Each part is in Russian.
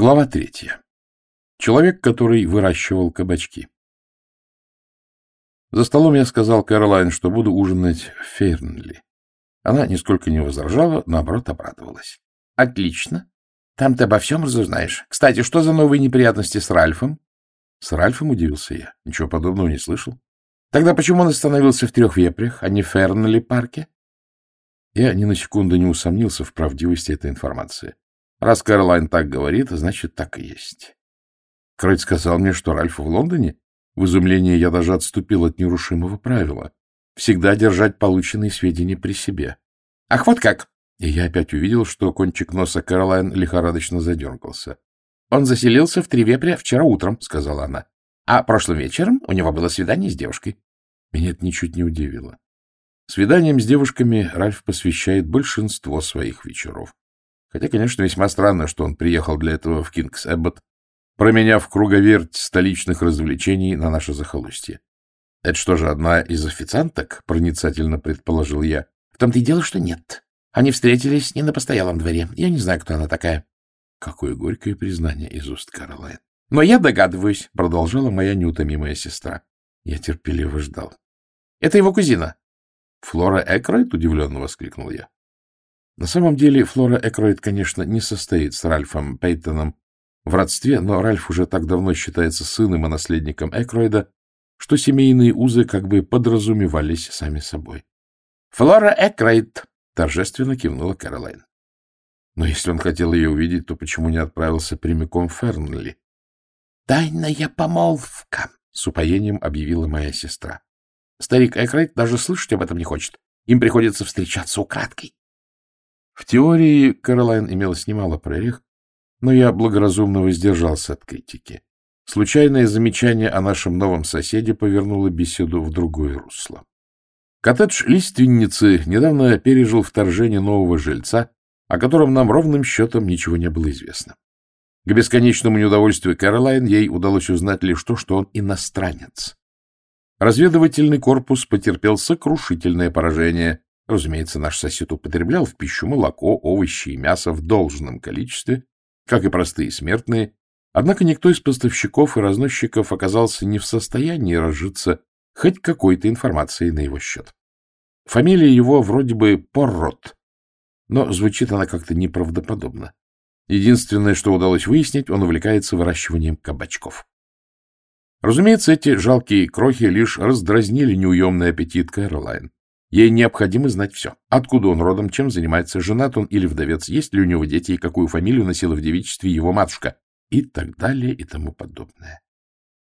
Глава третья. Человек, который выращивал кабачки. За столом я сказал Кэролайн, что буду ужинать в Фейрнли. Она нисколько не возражала, наоборот, обрадовалась. — Отлично. Там ты обо всем разузнаешь. Кстати, что за новые неприятности с Ральфом? С Ральфом удивился я. Ничего подобного не слышал. Тогда почему он остановился в трех вепрях, а не в Фернли парке? Я ни на секунду не усомнился в правдивости этой информации. Раз Кэролайн так говорит, значит, так и есть. Кройт сказал мне, что Ральф в Лондоне. В изумлении я даже отступил от нерушимого правила. Всегда держать полученные сведения при себе. — Ах, вот как! И я опять увидел, что кончик носа Кэролайн лихорадочно задергался. — Он заселился в Тревепре вчера утром, — сказала она. — А прошлым вечером у него было свидание с девушкой. Меня это ничуть не удивило. Свиданием с девушками Ральф посвящает большинство своих вечеров. Хотя, конечно, весьма странно, что он приехал для этого в Кингс Эббот, променяв круговерть столичных развлечений на наше захолустье. — Это что же, одна из официанток? — проницательно предположил я. — В том-то и дело, что нет. Они встретились не на постоялом дворе. Я не знаю, кто она такая. Какое горькое признание из уст Каролайн. — Но я догадываюсь, — продолжала моя неутомимая сестра. Я терпеливо ждал. — Это его кузина. — Флора Экройд? — удивленно воскликнул я. На самом деле Флора Экройд, конечно, не состоит с Ральфом Пейтоном в родстве, но Ральф уже так давно считается сыном и наследником Экройда, что семейные узы как бы подразумевались сами собой. — Флора Экройд! — торжественно кивнула Кэролайн. Но если он хотел ее увидеть, то почему не отправился прямиком в Фернли? — Тайная помолвка! — с упоением объявила моя сестра. Старик Экрейт даже слышать об этом не хочет. Им приходится встречаться украдкой. В теории Кэролайн имелось немало прорех, но я благоразумно воздержался от критики. Случайное замечание о нашем новом соседе повернуло беседу в другое русло. Коттедж лиственницы недавно пережил вторжение нового жильца, о котором нам ровным счетом ничего не было известно. К бесконечному неудовольствию Кэролайн ей удалось узнать лишь то, что он иностранец. Разведывательный корпус потерпел сокрушительное поражение. Разумеется, наш сосед употреблял в пищу молоко, овощи и мясо в должном количестве, как и простые смертные, однако никто из поставщиков и разносчиков оказался не в состоянии разжиться хоть какой-то информацией на его счет. Фамилия его вроде бы Поррот, но звучит она как-то неправдоподобно. Единственное, что удалось выяснить, он увлекается выращиванием кабачков. Разумеется, эти жалкие крохи лишь раздразнили неуемный аппетит Кэролайн. Ей необходимо знать все. Откуда он родом, чем занимается, женат он или вдовец, есть ли у него дети и какую фамилию носила в девичестве его матушка, и так далее и тому подобное.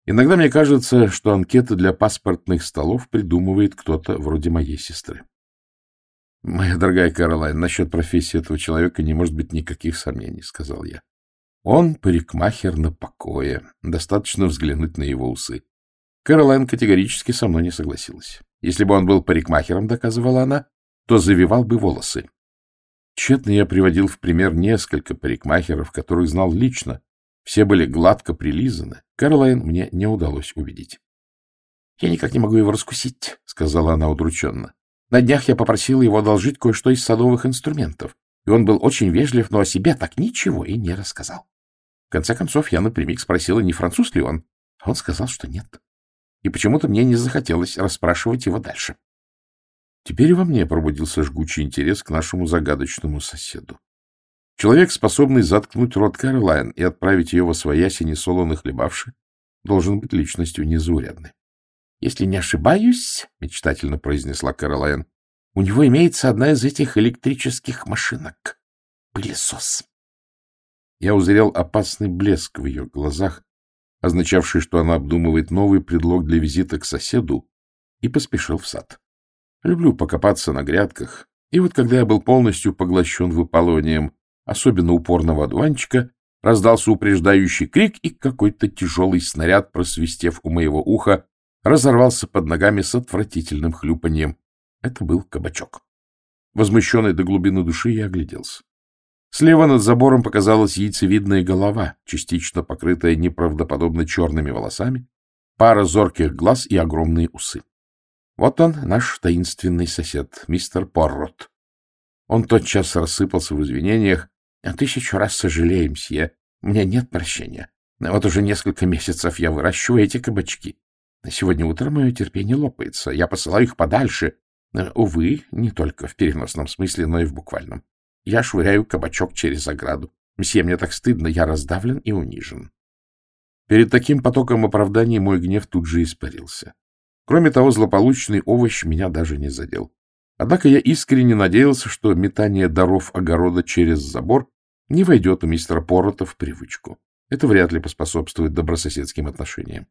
Иногда мне кажется, что анкеты для паспортных столов придумывает кто-то вроде моей сестры. — Моя дорогая Каролайн, насчет профессии этого человека не может быть никаких сомнений, — сказал я. Он парикмахер на покое. Достаточно взглянуть на его усы. Каролайн категорически со мной не согласилась. Если бы он был парикмахером, доказывала она, то завивал бы волосы. Тщетно я приводил в пример несколько парикмахеров, которых знал лично. Все были гладко прилизаны. Каролайн мне не удалось убедить. — Я никак не могу его раскусить, — сказала она удрученно. На днях я попросила его одолжить кое-что из садовых инструментов, и он был очень вежлив, но о себе так ничего и не рассказал. В конце концов, я напрямик спросила, не француз ли он. Он сказал, что нет. И почему-то мне не захотелось расспрашивать его дальше. Теперь во мне пробудился жгучий интерес к нашему загадочному соседу. Человек, способный заткнуть рот Кэролайн и отправить ее во свояси несолоно хлебавши, должен быть личностью незаурядной. Если не ошибаюсь, — мечтательно произнесла Кэролайн, — у него имеется одна из этих электрических машинок. Пылесос. Я узрел опасный блеск в ее глазах, означавший, что она обдумывает новый предлог для визита к соседу, и поспешил в сад. Люблю покопаться на грядках, и вот когда я был полностью поглощен выпалыванием особенно упорного одуванчика, раздался упреждающий крик, и какой-то тяжелый снаряд, просвистев у моего уха, разорвался под ногами с отвратительным хлюпаньем. Это был кабачок. Возмущенный до глубины души, я огляделся. Слева над забором показалась яйцевидная голова, частично покрытая неправдоподобно черными волосами, пара зорких глаз и огромные усы. Вот он, наш таинственный сосед, мистер Поррот. Он тотчас рассыпался в извинениях. — Тысячу раз сожалеем, мсье. У меня нет прощения. Вот уже несколько месяцев я выращиваю эти кабачки. Сегодня утром мое терпение лопается. Я посылаю их подальше. Увы, не только в переносном смысле, но и в буквальном. Я швыряю кабачок через ограду. Мсье, мне так стыдно, я раздавлен и унижен. Перед таким потоком оправданий мой гнев тут же испарился. Кроме того, злополучный овощ меня даже не задел. Однако я искренне надеялся, что метание даров огорода через забор не войдет у мистера Порота в привычку. Это вряд ли поспособствует добрососедским отношениям.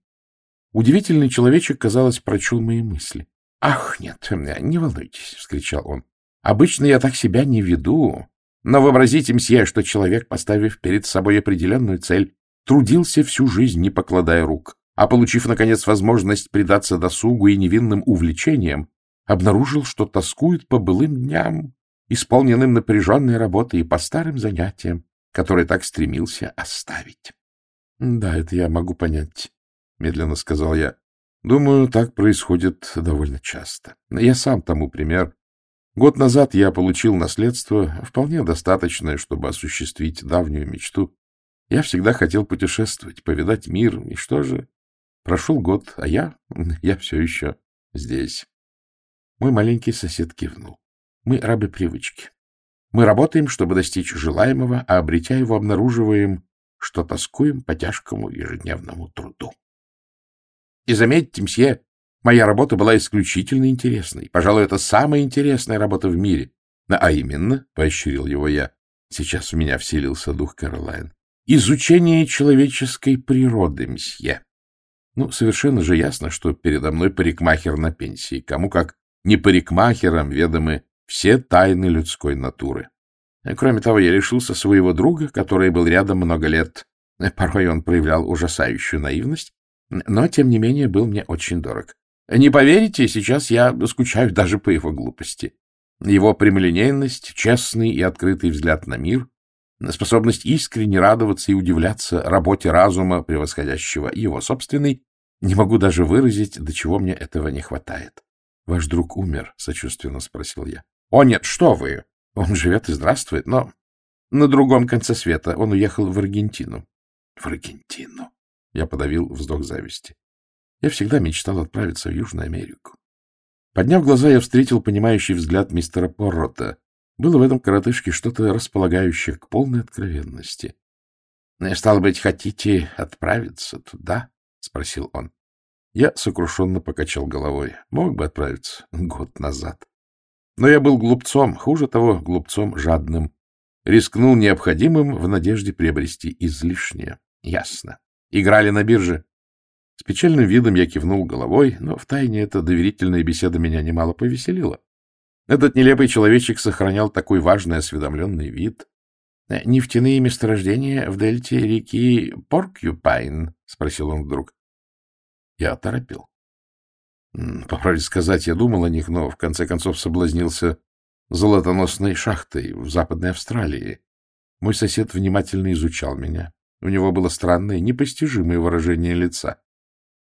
Удивительный человечек, казалось, прочел мои мысли. — Ах, нет, не волнуйтесь, — вскричал он. — Обычно я так себя не веду. Но вообразите, мсье, что человек, поставив перед собой определенную цель, трудился всю жизнь, не покладая рук, а, получив, наконец, возможность предаться досугу и невинным увлечениям, обнаружил, что тоскует по былым дням, исполненным напряженной работой и по старым занятиям, которые так стремился оставить. — Да, это я могу понять, — медленно сказал я. — Думаю, так происходит довольно часто. Я сам тому пример. Год назад я получил наследство, вполне достаточное, чтобы осуществить давнюю мечту. Я всегда хотел путешествовать, повидать мир, и что же? Прошел год, а я... я все еще здесь. Мой маленький сосед кивнул. Мы рабы привычки. Мы работаем, чтобы достичь желаемого, а обретя его, обнаруживаем, что тоскуем по тяжкому ежедневному труду. И заметьте, мсье, моя работа была исключительно интересной. Пожалуй, это самая интересная работа в мире. А именно, — поощрил его я, — сейчас в меня вселился дух Кэролайн, — изучение человеческой природы, мсье. Ну, совершенно же ясно, что передо мной парикмахер на пенсии, кому как не парикмахерам ведомы все тайны людской натуры. Кроме того, я лишился своего друга, который был рядом много лет. Порой он проявлял ужасающую наивность, но, тем не менее, был мне очень дорог. Не поверите, сейчас я скучаю даже по его глупости. Его прямолинейность, честный и открытый взгляд на мир, способность искренне радоваться и удивляться работе разума, превосходящего его собственный, не могу даже выразить, до чего мне этого не хватает. — Ваш друг умер? — сочувственно спросил я. — О, нет, что вы! Он живет и здравствует, но на другом конце света. Он уехал в Аргентину. — В Аргентину? Я подавил вздох зависти. Я всегда мечтал отправиться в Южную Америку. Подняв глаза, я встретил понимающий взгляд мистера Поррота. Было в этом коротышке что-то располагающее к полной откровенности. — Стало быть, хотите отправиться туда? — спросил он. Я сокрушенно покачал головой. Мог бы отправиться год назад. Но я был глупцом, хуже того, глупцом жадным. Рискнул необходимым в надежде приобрести излишнее. Ясно. Играли на бирже. С печальным видом я кивнул головой, но втайне эта доверительная беседа меня немало повеселила. Этот нелепый человечек сохранял такой важный осведомленный вид. — Нефтяные месторождения в дельте реки Поркьюпайн? — спросил он вдруг. Я оторопел. По правде сказать, я думал о них, но в конце концов соблазнился золотоносной шахтой в Западной Австралии. Мой сосед внимательно изучал меня. У него было странное, непостижимое выражение лица. —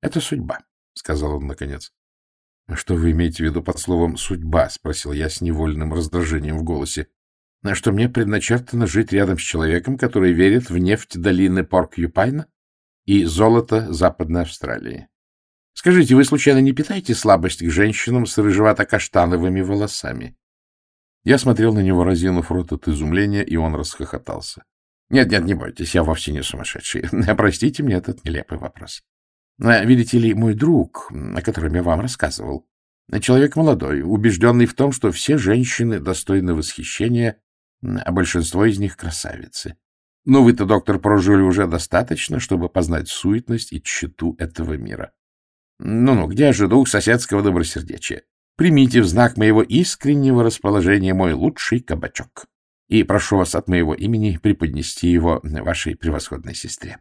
Это судьба, — сказал он наконец. — Что вы имеете в виду под словом «судьба»? — спросил я с невольным раздражением в голосе. — Что мне предначертано жить рядом с человеком, который верит в нефть долины Порк-Юпайна и золото Западной Австралии. Скажите, вы случайно не питаете слабость к женщинам с рыжевато-каштановыми волосами? Я смотрел на него, разинув рот от изумления, и он расхохотался. Нет, нет, не бойтесь, я вовсе не сумасшедший. Простите мне этот нелепый вопрос. Видите ли, мой друг, о котором я вам рассказывал, человек молодой, убежденный в том, что все женщины достойны восхищения, а большинство из них красавицы. Но вы-то, доктор, прожили уже достаточно, чтобы познать суетность и тщету этого мира. Ну-ну, где же дух соседского добросердечия? Примите в знак моего искреннего расположения мой лучший кабачок. И прошу вас от моего имени преподнести его вашей превосходной сестре.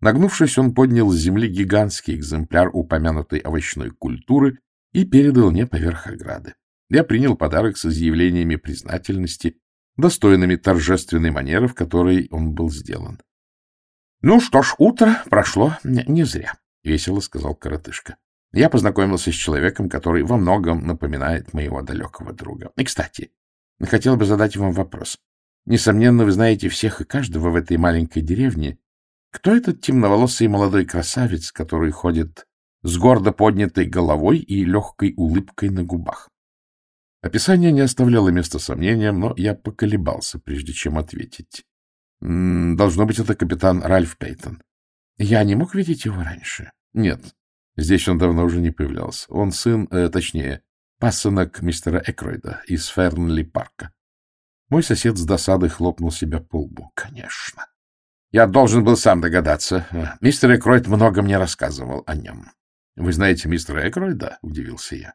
Нагнувшись, он поднял с земли гигантский экземпляр упомянутой овощной культуры и передал мне поверх ограды. Я принял подарок с изъявлениями признательности, достойными торжественной манеры, в которой он был сделан. Ну что ж, утро прошло не зря. — весело сказал коротышка. Я познакомился с человеком, который во многом напоминает моего далекого друга. И, кстати, хотел бы задать вам вопрос. Несомненно, вы знаете всех и каждого в этой маленькой деревне. Кто этот темноволосый молодой красавец, который ходит с гордо поднятой головой и легкой улыбкой на губах? Описание не оставляло места сомнениям, но я поколебался, прежде чем ответить. Должно быть, это капитан Ральф Пейтон. Я не мог видеть его раньше? Нет. Здесь он давно уже не появлялся. Он сын, э, точнее, пасынок мистера Экройда из Фернли парка. Мой сосед с досадой хлопнул себя по лбу. Конечно. Я должен был сам догадаться. Мистер Экройд много мне рассказывал о нем. Вы знаете мистера Экройда? — удивился я.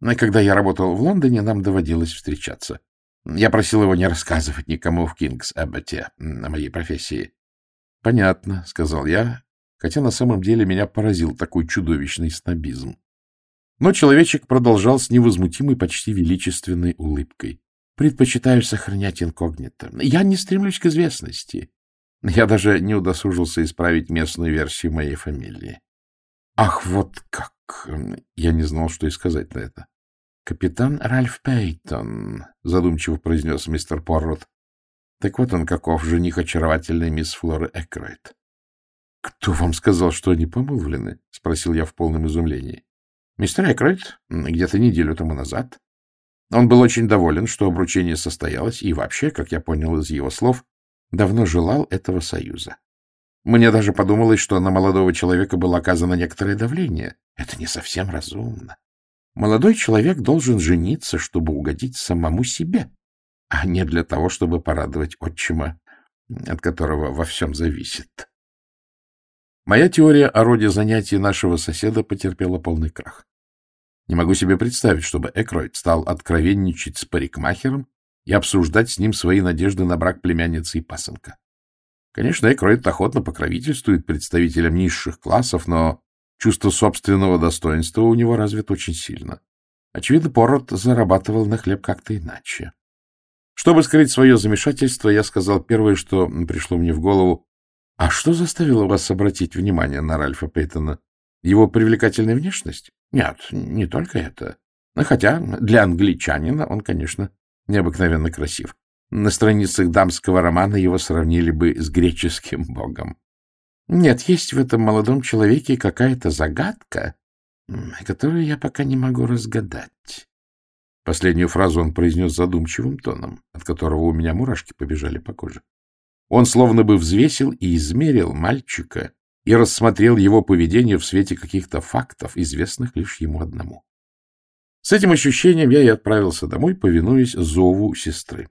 Но когда я работал в Лондоне, нам доводилось встречаться. Я просил его не рассказывать никому в Кингс Эбботе о моей профессии. — Понятно, — сказал я, хотя на самом деле меня поразил такой чудовищный снобизм. Но человечек продолжал с невозмутимой, почти величественной улыбкой. Предпочитаю сохранять инкогнито. Я не стремлюсь к известности. Я даже не удосужился исправить местную версию моей фамилии. Ах, вот как! Я не знал, что и сказать на это. Капитан Ральф Пейтон, задумчиво произнес мистер Поррот. Так вот он каков, жених очаровательной мисс Флоры Экройт. — Кто вам сказал, что они помолвлены? — спросил я в полном изумлении. — Мистер Экройт, где-то неделю тому назад. Он был очень доволен, что обручение состоялось, и вообще, как я понял из его слов, давно желал этого союза. Мне даже подумалось, что на молодого человека было оказано некоторое давление. Это не совсем разумно. Молодой человек должен жениться, чтобы угодить самому себе, а не для того, чтобы порадовать отчима, от которого во всем зависит. Моя теория о роде занятий нашего соседа потерпела полный крах. Не могу себе представить, чтобы Экройд стал откровенничать с парикмахером и обсуждать с ним свои надежды на брак племянницы и пасынка. Конечно, Экройд охотно покровительствует представителям низших классов, но чувство собственного достоинства у него развито очень сильно. Очевидно, Поррот зарабатывал на хлеб как-то иначе. Чтобы скрыть свое замешательство, я сказал первое, что пришло мне в голову. — А что заставило вас обратить внимание на Ральфа Пейтона? Его привлекательная внешность? Нет, не только это. Хотя для англичанина он, конечно, необыкновенно красив. На страницах дамского романа его сравнили бы с греческим богом. Нет, есть в этом молодом человеке какая-то загадка, которую я пока не могу разгадать. Последнюю фразу он произнес задумчивым тоном, от которого у меня мурашки побежали по коже. Он словно бы взвесил и измерил мальчика и рассмотрел его поведение в свете каких-то фактов, известных лишь ему одному. С этим ощущением я и отправился домой, повинуясь зову сестры.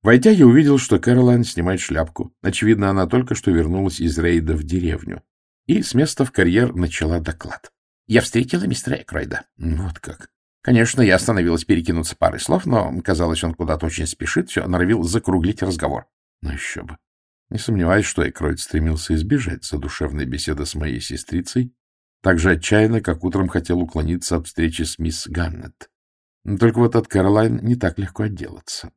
Войдя, я увидел, что Кэролайн снимает шляпку. Очевидно, она только что вернулась из рейда в деревню. И с места в карьер начала доклад. Я встретила мистера Экройда. Вот как. Конечно, я остановилась перекинуться парой слов, но, казалось, он куда-то очень спешит, все норовил закруглить разговор. Ну еще бы. Не сомневаюсь, что Экройд стремился избежать задушевной беседы с моей сестрицей, так же отчаянно, как утром хотел уклониться от встречи с мисс Ганнет. Только вот от Кэролайн не так легко отделаться.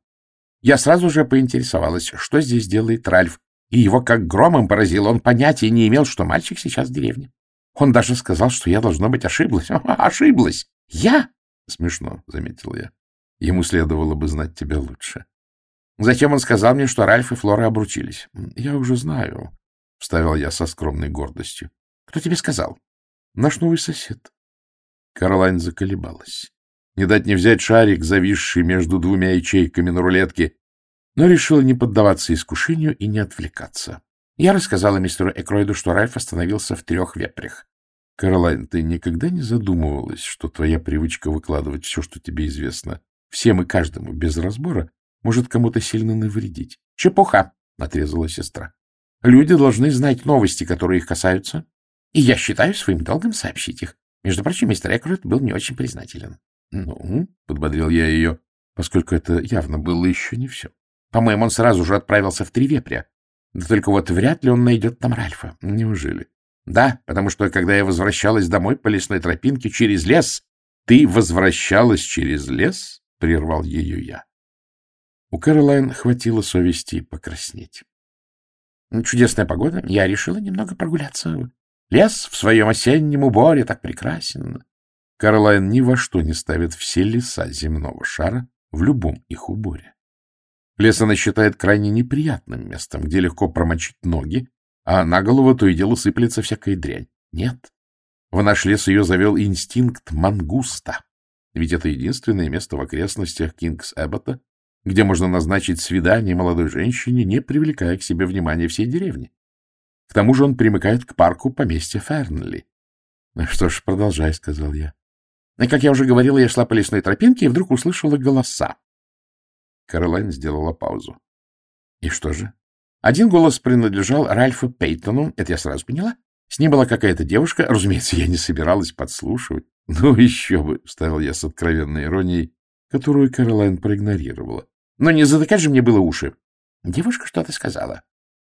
Я сразу же поинтересовалась, что здесь делает Ральф, и его как громом поразил, он понятия не имел, что мальчик сейчас в деревне. Он даже сказал, что я, должно быть, ошиблась. Ошиблась! Я? Смешно, — заметил я. Ему следовало бы знать тебя лучше. Затем он сказал мне, что Ральф и Флора обручились. — Я уже знаю, — вставил я со скромной гордостью. — Кто тебе сказал? — Наш новый сосед. Каролайн заколебалась. Не дать не взять шарик, зависший между двумя ячейками на рулетке, но решила не поддаваться искушению и не отвлекаться. Я рассказала мистеру Экройду, что Ральф остановился в трех вепрях. — Каролайн, ты никогда не задумывалась, что твоя привычка выкладывать все, что тебе известно, всем и каждому, без разбора, может кому-то сильно навредить. — Чепуха, — отрезала сестра. — Люди должны знать новости, которые их касаются, и я считаю своим долгом сообщить их. Между прочим, мистер Экрот был мне очень признателен. — Ну, — подбодрил я ее, поскольку это явно было еще не все. По-моему, он сразу же отправился в Тревепря. Да только вот вряд ли он найдет там Ральфа. Неужели? Да, потому что, когда я возвращалась домой по лесной тропинке через лес... Ты возвращалась через лес? — прервал ее я. У Кэролайн хватило совести покраснеть. Чудесная погода. Я решила немного прогуляться. Лес в своем осеннем уборе так прекрасен. Кэролайн ни во что не ставит все леса земного шара в любом их уборе. Лес она считает крайне неприятным местом, где легко промочить ноги, а на голову то и дело сыплется всякая дрянь. Нет. В наш лес ее завел инстинкт мангуста. Ведь это единственное место в окрестностях Кингс-Эббота, где можно назначить свидание молодой женщине, не привлекая к себе внимания всей деревни. К тому же он примыкает к парку поместья Фернли. Ну — Что ж, продолжай, — сказал я. И, как я уже говорила, я шла по лесной тропинке и вдруг услышала голоса. Каролайн сделала паузу. — И что же? Один голос принадлежал Ральфу Пейтону, это я сразу поняла. С ним была какая-то девушка. Разумеется, я не собиралась подслушивать. — Ну, еще бы, — вставил я с откровенной иронией, которую Каролайн проигнорировала. — Но не затыкать же мне было уши. Девушка что-то сказала.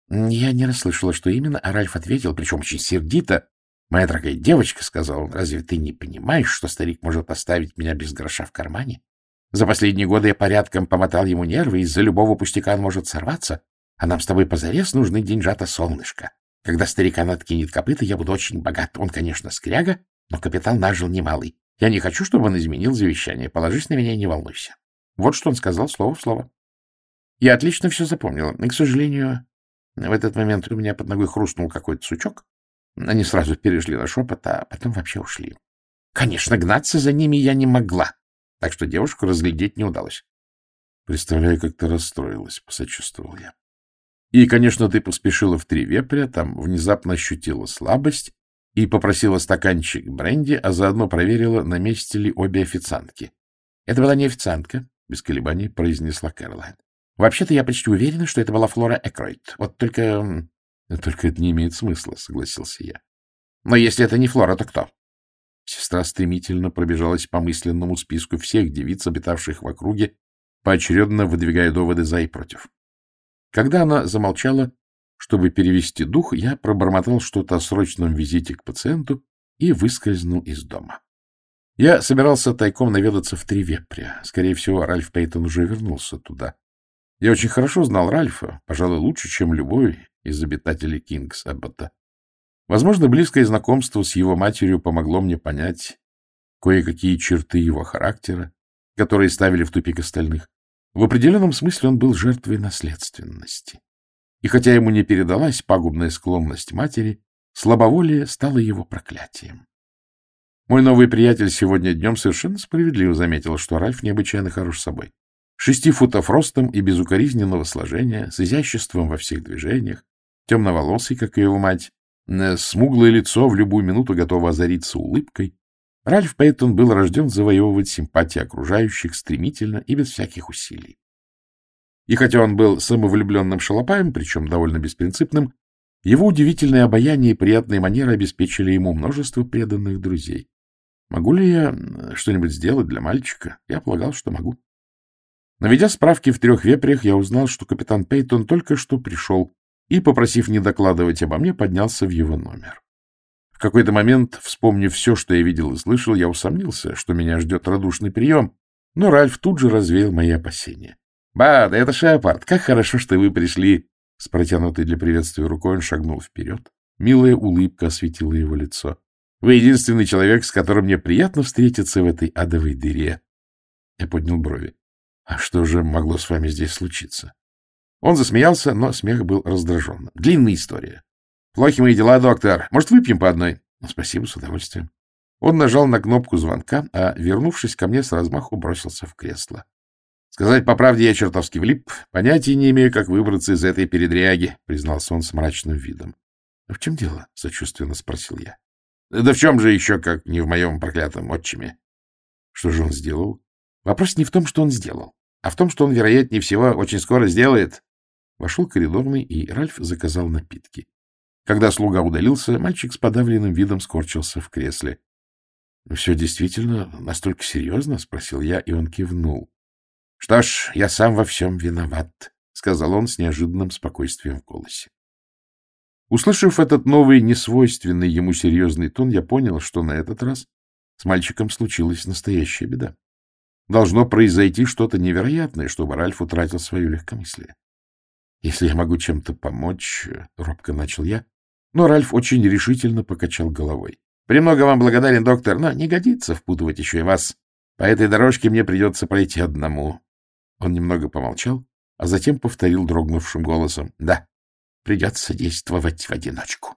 Я не расслышала, что именно, а Ральф ответил, причем очень сердито. «Моя дорогая девочка», — сказал он, — «разве ты не понимаешь, что старик может оставить меня без гроша в кармане? За последние годы я порядком помотал ему нервы, из-за любого пустяка он может сорваться, а нам с тобой позарез нужны деньжата солнышко. Когда старикан откинет копыта, я буду очень богат. Он, конечно, скряга, но капитал нажил немалый. Я не хочу, чтобы он изменил завещание. Положись на меня и не волнуйся. Вот что он сказал слово в слово. Я отлично все запомнила. И, к сожалению, в этот момент у меня под ногой хрустнул какой-то сучок. Они сразу перешли на шепот, а потом вообще ушли. Конечно, гнаться за ними я не могла, так что девушку разглядеть не удалось. Представляю, как ты расстроилась, — посочувствовал я. И, конечно, ты поспешила в три вепря, там внезапно ощутила слабость и попросила стаканчик бренди, а заодно проверила, на месте ли обе официантки. — Это была не официантка, — без колебаний произнесла Кэролайн. — Вообще-то я почти уверена, что это была Флора Экройт. Вот только... — Только это не имеет смысла, — согласился я. — Но если это не Флора, то кто? Сестра стремительно пробежалась по мысленному списку всех девиц, обитавших в округе, поочередно выдвигая доводы за и против. Когда она замолчала, чтобы перевести дух, я пробормотал что-то о срочном визите к пациенту и выскользнул из дома. Я собирался тайком наведаться в три вепря. Скорее всего, Ральф Пейтон уже вернулся туда. Я очень хорошо знал Ральфа, пожалуй, лучше, чем любой из обитателей Кингс-Эббота. Возможно, близкое знакомство с его матерью помогло мне понять кое-какие черты его характера, которые ставили в тупик остальных. В определенном смысле он был жертвой наследственности. И хотя ему не передалась пагубная склонность матери, слабоволие стало его проклятием. Мой новый приятель сегодня днем совершенно справедливо заметил, что Ральф необычайно хорош собой. Шести футов ростом и безукоризненного сложения, с изяществом во всех движениях, темноволосый, как и его мать, смуглое лицо в любую минуту готово озариться улыбкой. Ральф Пейтон был рожден завоевывать симпатии окружающих стремительно и без всяких усилий. И хотя он был самовлюбленным шалопаем, причем довольно беспринципным, его удивительное обаяние и приятные манеры обеспечили ему множество преданных друзей. Могу ли я что-нибудь сделать для мальчика? Я полагал, что могу. Наведя справки в трех вепрях, я узнал, что капитан Пейтон только что пришел и, попросив не докладывать обо мне, поднялся в его номер. В какой-то момент, вспомнив все, что я видел и слышал, я усомнился, что меня ждет радушный прием, но Ральф тут же развеял мои опасения. — Ба, да это Шеопард, как хорошо, что вы пришли! С протянутой для приветствия рукой он шагнул вперед. Милая улыбка осветила его лицо. — Вы единственный человек, с которым мне приятно встретиться в этой адовой дыре. Я поднял брови. — А что же могло с вами здесь случиться? Он засмеялся, но смех был раздраженным. Длинная история. Плохи мои дела, доктор. Может, выпьем по одной? Спасибо, с удовольствием. Он нажал на кнопку звонка, а, вернувшись ко мне, с размаху бросился в кресло. Сказать по правде, я чертовски влип. Понятия не имею, как выбраться из этой передряги, признался он с мрачным видом. — В чем дело? — сочувственно спросил я. — Да в чем же еще, как не в моем проклятом отчиме? Что же он сделал? Вопрос не в том, что он сделал, а в том, что он, вероятнее всего, очень скоро сделает. Вошел коридорный, и Ральф заказал напитки. Когда слуга удалился, мальчик с подавленным видом скорчился в кресле. — Все действительно настолько серьезно? — спросил я, и он кивнул. — Что ж, я сам во всем виноват, — сказал он с неожиданным спокойствием в голосе. Услышав этот новый, несвойственный ему серьезный тон, я понял, что на этот раз с мальчиком случилась настоящая беда. Должно произойти что-то невероятное, чтобы Ральф утратил свое легкомыслие. Если я могу чем-то помочь, — робко начал я, но Ральф очень решительно покачал головой. — Премного вам благодарен, доктор, но не годится впутывать еще и вас. По этой дорожке мне придется пройти одному. Он немного помолчал, а затем повторил дрогнувшим голосом. — Да, придется действовать в одиночку.